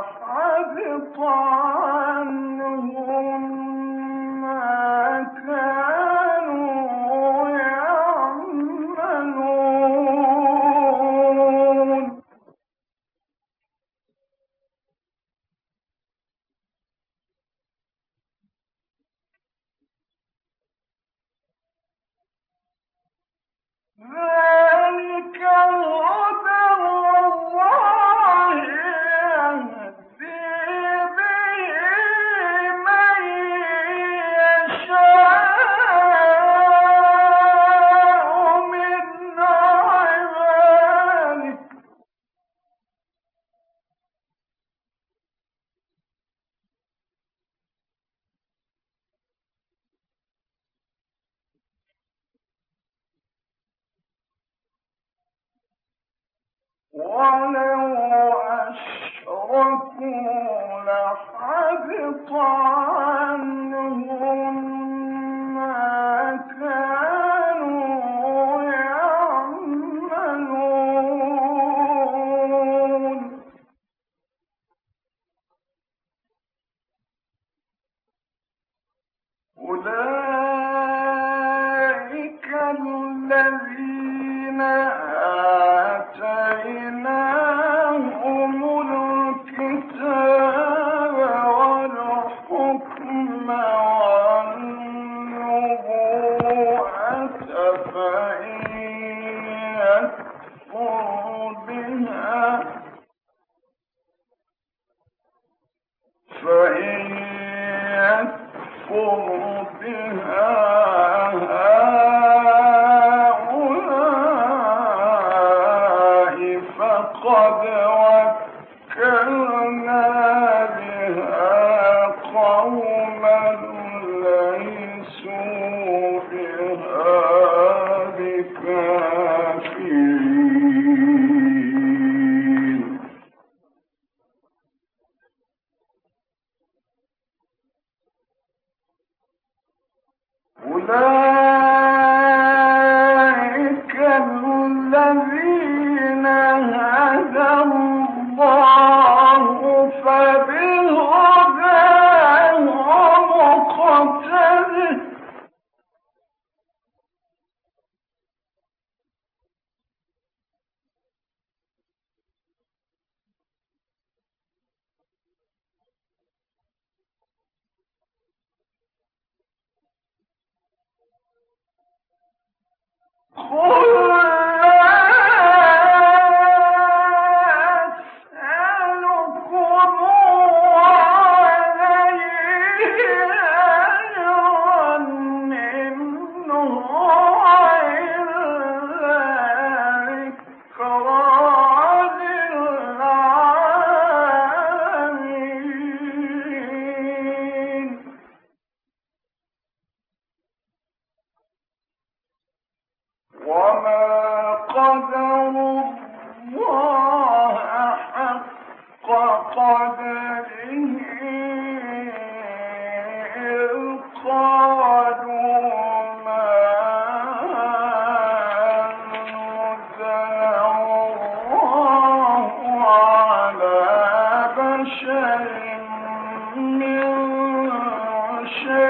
أصحاب قال ولو أشركوا وَلَقَدْ وَكَّلْنَا كل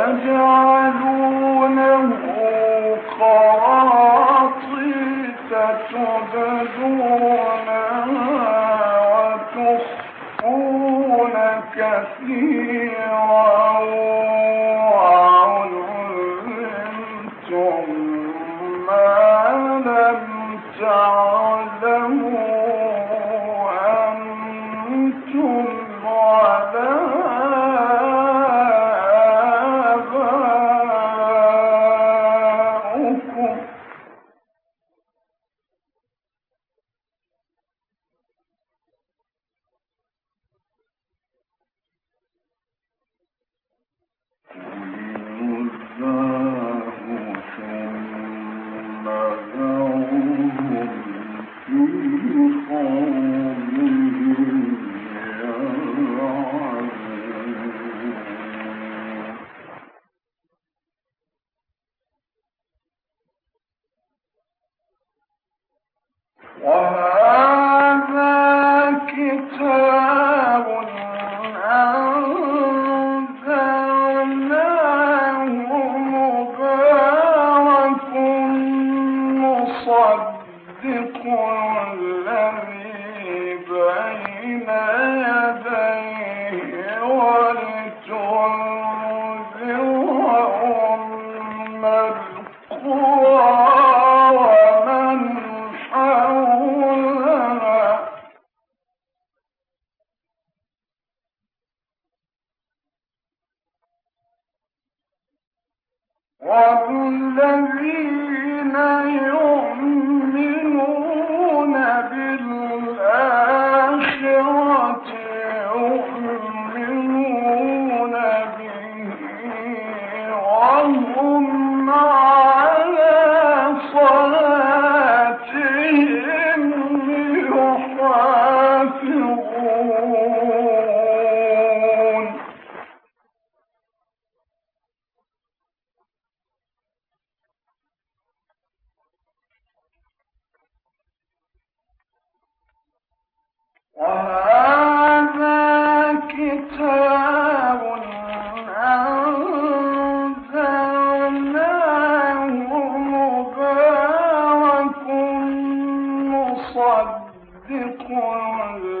تجعلونه والذين يؤمنون بالآخرة والذين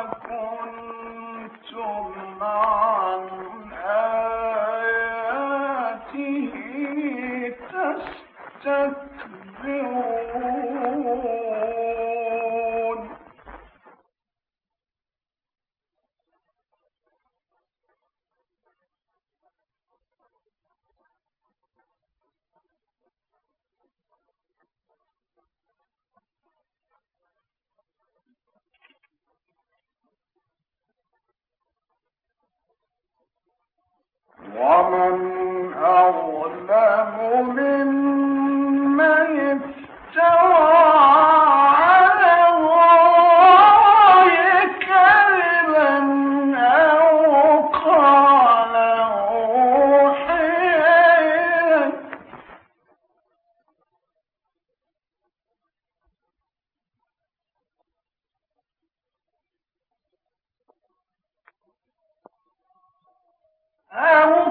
وكنتم Ah, é um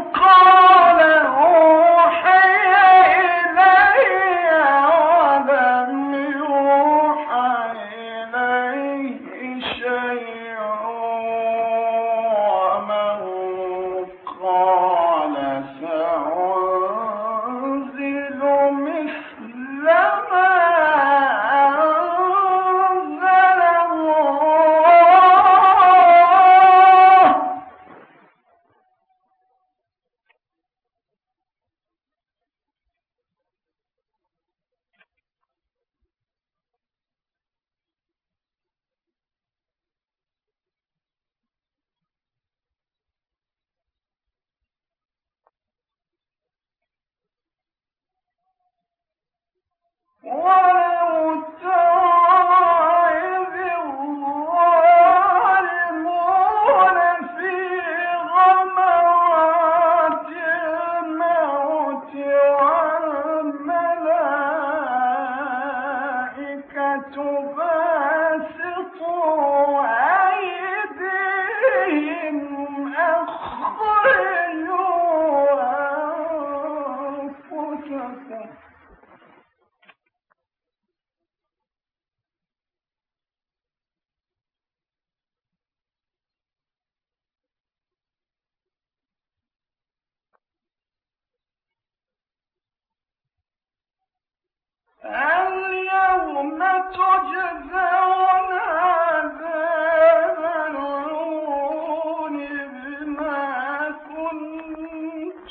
Whoa!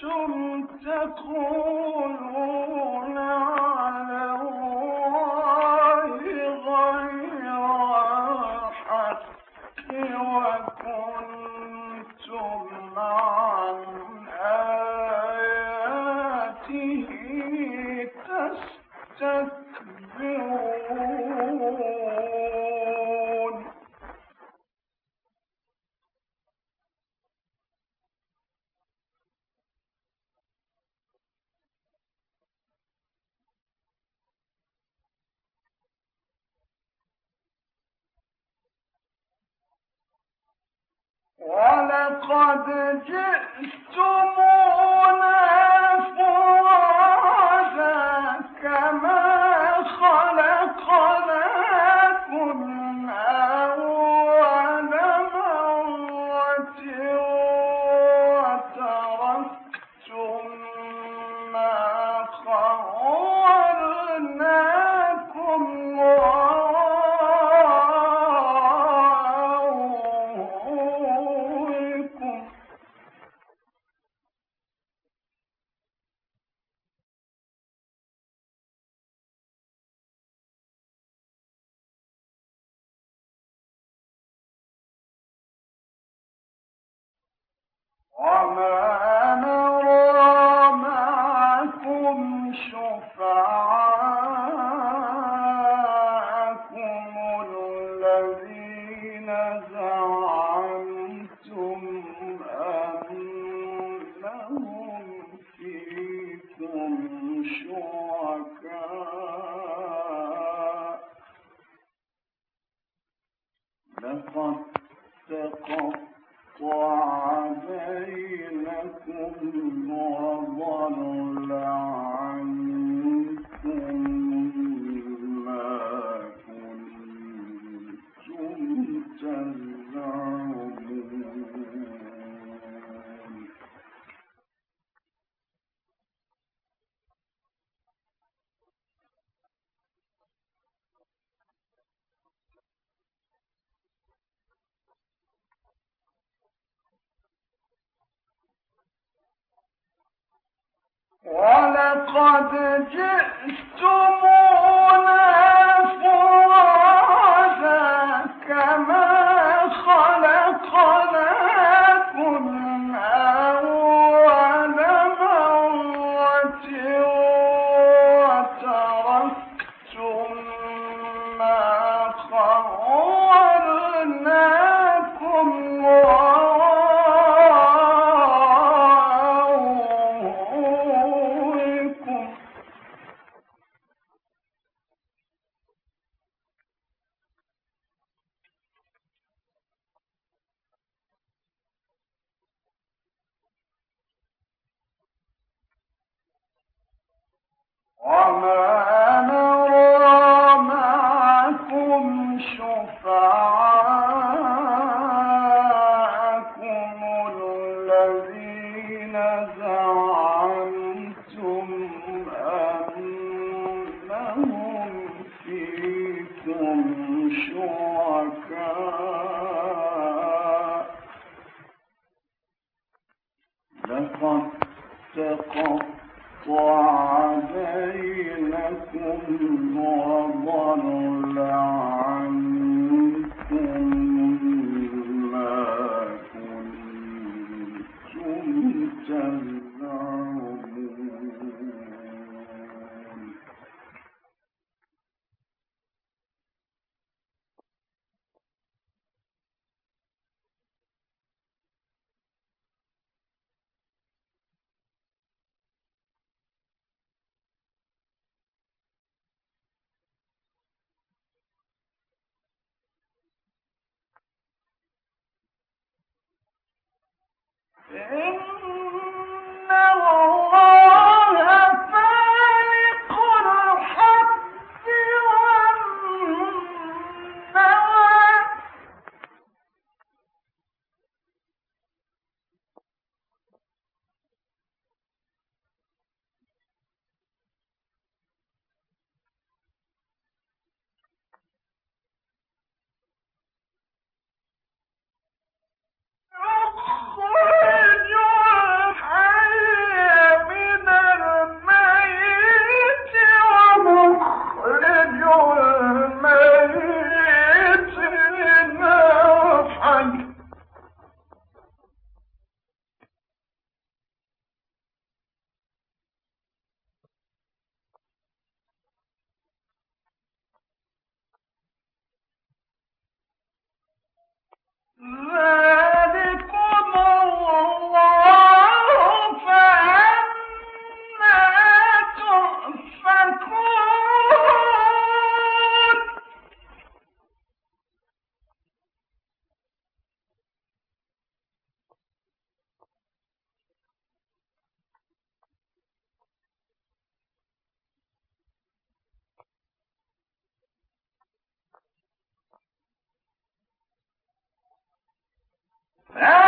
كنتم تقولون بينكم وضل عنكم ولقد جئتم ضللا Now,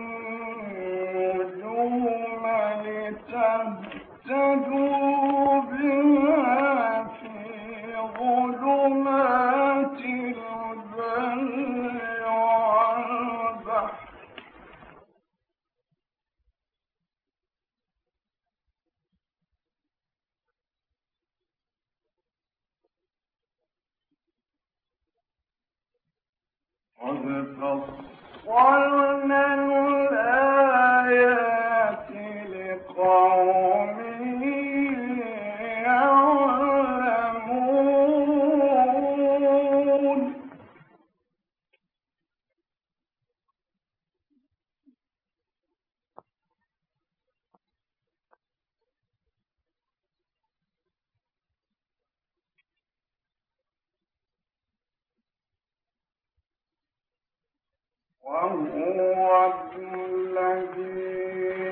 وهو الذي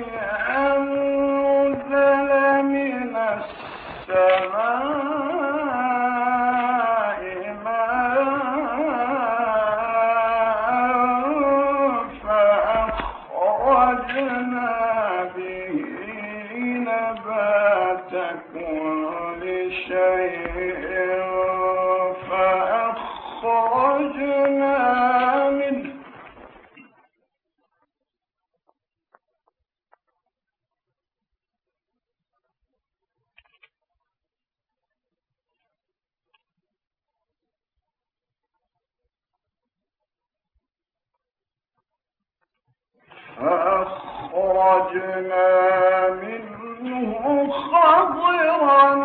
خضرا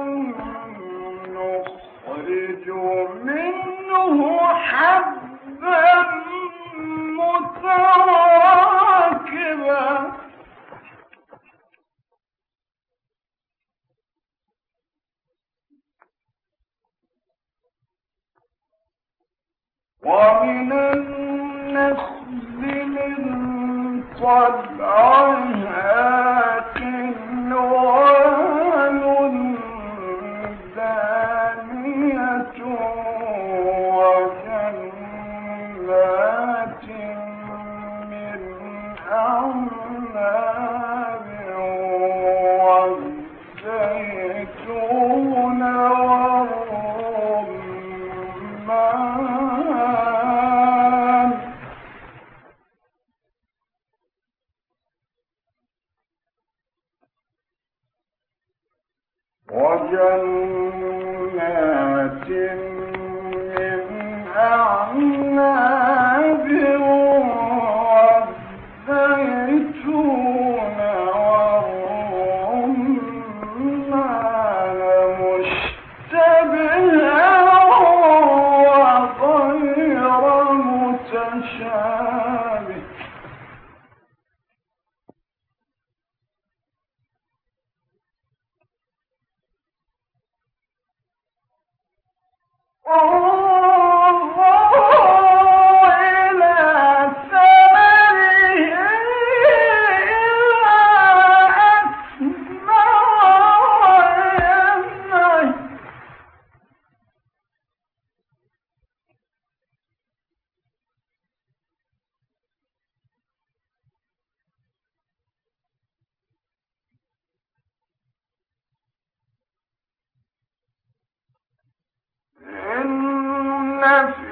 الجنة circumstance